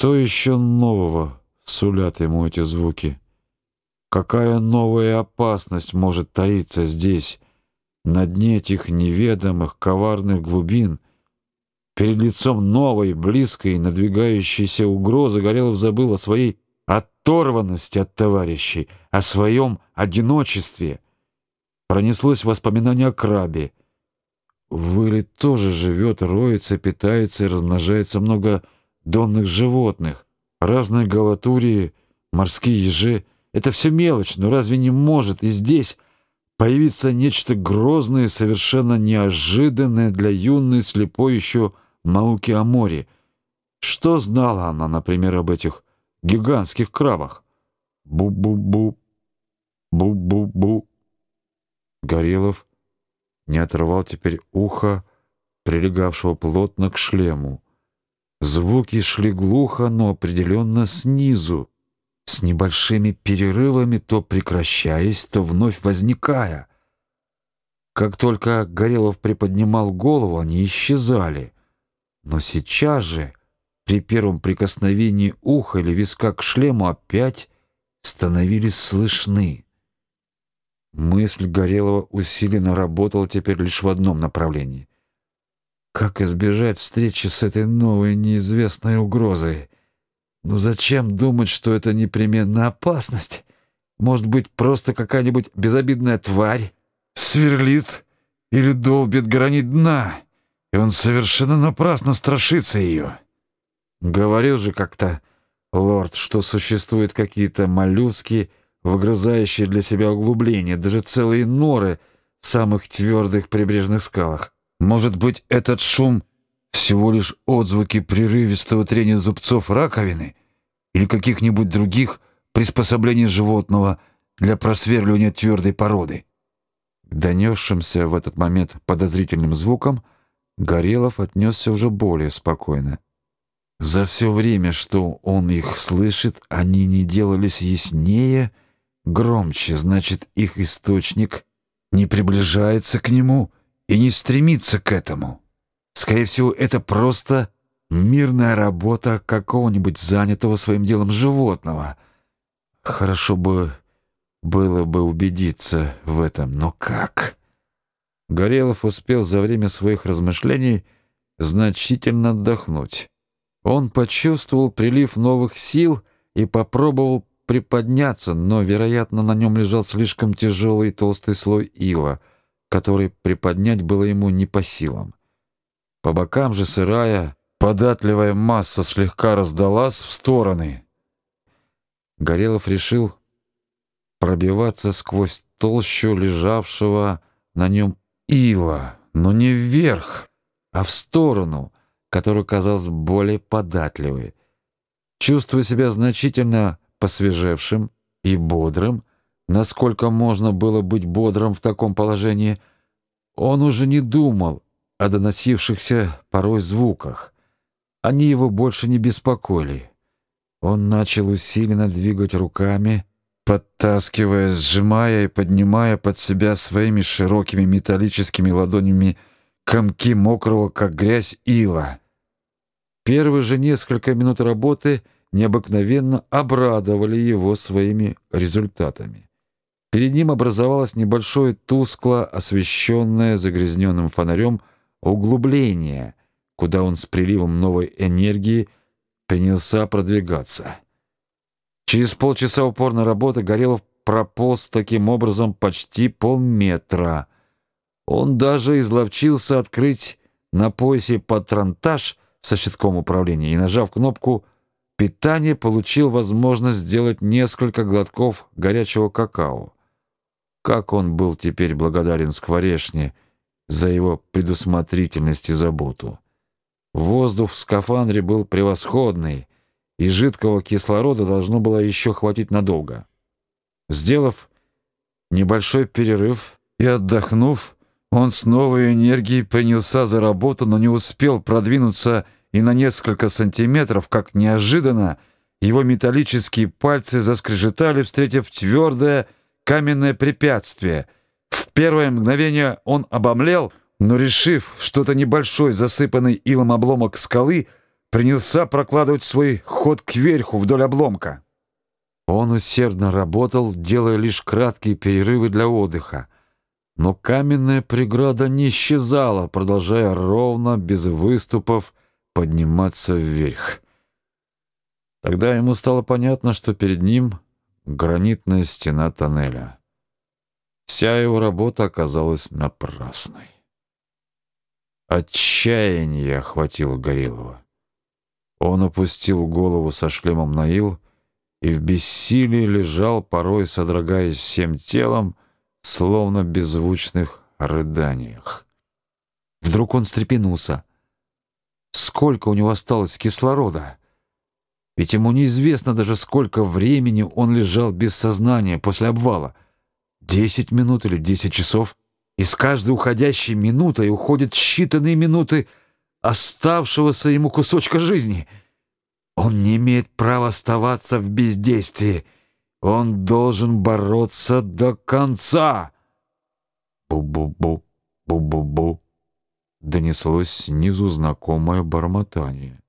Что еще нового сулят ему эти звуки? Какая новая опасность может таиться здесь, на дне этих неведомых коварных глубин? Перед лицом новой, близкой, надвигающейся угрозы Горелов забыл о своей оторванности от товарищей, о своем одиночестве. Пронеслось воспоминание о крабе. В Иле тоже живет, роется, питается и размножается много донных животных, разные галатурии, морские ежи. Это все мелочь, но разве не может и здесь появиться нечто грозное, совершенно неожиданное для юной слепой еще науки о море? Что знала она, например, об этих гигантских крабах? Бу-бу-бу, бу-бу-бу. Горелов не отрывал теперь уха, прилегавшего плотно к шлему. Звуки шли глухо, но определенно снизу, с небольшими перерывами, то прекращаясь, то вновь возникая. Как только Горелов приподнимал голову, они исчезали. Но сейчас же, при первом прикосновении уха или виска к шлему, опять становились слышны. Мысль Горелова усиленно работала теперь лишь в одном направлении. Как избежать встречи с этой новой неизвестной угрозой? Ну зачем думать, что это непременно опасность? Может быть, просто какая-нибудь безобидная тварь сверлит или долбит гранит дна, и он совершенно напрасно страшится ее. Говорил же как-то лорд, что существуют какие-то моллюски, выгрызающие для себя углубления, даже целые норы в самых твердых прибрежных скалах. Может быть, этот шум всего лишь отзвуки прерывистого трения зубцов раковины или каких-нибудь других приспособлений животного для просверливания твердой породы. Донесшимся в этот момент подозрительным звукам Горелов отнесся уже более спокойно. За все время, что он их слышит, они не делались яснее, громче, значит, их источник не приближается к нему — и не стремиться к этому. Скорее всего, это просто мирная работа какого-нибудь занятого своим делом животного. Хорошо бы было бы убедиться в этом, но как? Горелов успел за время своих размышлений значительно отдохнуть. Он почувствовал прилив новых сил и попробовал приподняться, но, вероятно, на нем лежал слишком тяжелый толстый слой ила — который приподнять было ему не по силам. По бокам же сырая, податливая масса слегка раздалась в стороны. Горелов решил пробиваться сквозь толщу лежавшего на нем ила, но не вверх, а в сторону, которая казалась более податливой. Чувствуя себя значительно посвежевшим и бодрым, Насколько можно было быть бодрым в таком положении? Он уже не думал о доносившихся порой звуках. Они его больше не беспокоили. Он начал усиленно двигать руками, подтаскивая, сжимая и поднимая под себя своими широкими металлическими ладонями комки мокрого, как грязь, ила. Первые же несколько минут работы необыкновенно обрадовали его своими результатами. Перед ним образовалось небольшое тускло освещенное загрязненным фонарем углубление, куда он с приливом новой энергии принялся продвигаться. Через полчаса упорной работы Горелов прополз таким образом почти полметра. Он даже изловчился открыть на поясе патронтаж со щитком управления и, нажав кнопку питания, получил возможность сделать несколько глотков горячего какао. Как он был теперь благодарен Скворешне за его предусмотрительность и заботу. Воздух в скафандре был превосходный, и жидкого кислорода должно было еще хватить надолго. Сделав небольшой перерыв и отдохнув, он с новой энергией принялся за работу, но не успел продвинуться и на несколько сантиметров, как неожиданно его металлические пальцы заскрежетали, встретив твердое, каменное препятствие. В первое мгновение он обомлел, но решив, что это небольшой засыпанный илом обломок скалы, принялся прокладывать свой ход кверху вдоль обломка. Он усердно работал, делая лишь краткие перерывы для отдыха. Но каменная преграда не исчезала, продолжая ровно, без выступов, подниматься вверх. Тогда ему стало понятно, что перед ним гранитная стена тоннеля. Вся его работа оказалась напрасной. Отчаяние охватило Горелого. Он опустил голову со шлемом на ил и в бессилии лежал, порой содрогаясь всем телом, словно в беззвучных рыданиях. Вдруг он встрепенулся. Сколько у него осталось кислорода? Ведь ему неизвестно даже, сколько времени он лежал без сознания после обвала. Десять минут или десять часов? И с каждой уходящей минутой уходят считанные минуты оставшегося ему кусочка жизни. Он не имеет права оставаться в бездействии. Он должен бороться до конца. Бу-бу-бу, бу-бу-бу. Донеслось снизу знакомое бормотание.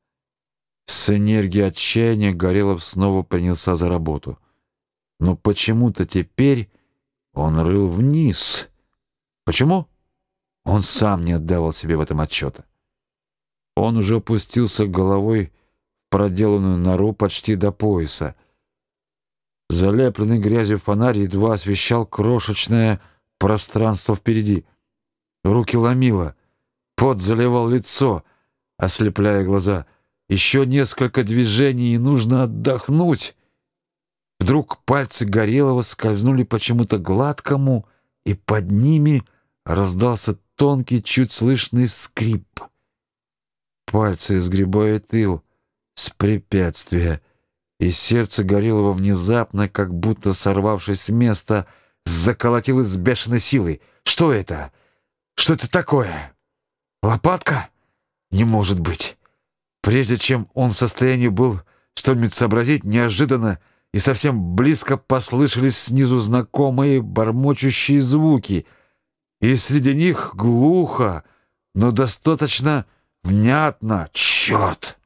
С энергией отчаяния Горелов снова принялся за работу. Но почему-то теперь он рыл вниз. Почему? Он сам не отдавал себе в этом отчета. Он уже опустился головой в проделанную нору почти до пояса. Залепленный грязью фонарь едва освещал крошечное пространство впереди. Руки ломило, пот заливал лицо, ослепляя глаза. Еще несколько движений, и нужно отдохнуть. Вдруг пальцы Горелого скользнули почему-то гладкому, и под ними раздался тонкий, чуть слышный скрип. Пальцы сгребают ил с препятствия — и сердце Горелого внезапно, как будто сорвавшись с места, заколотилось с бешеной силой. Что это? Что это такое? Лопатка? Не может быть. Прежде чем он в состоянии был что-нибудь сообразить, неожиданно и совсем близко послышались снизу знакомые бормочущие звуки, и среди них глухо, но достаточно внятно «Черт!»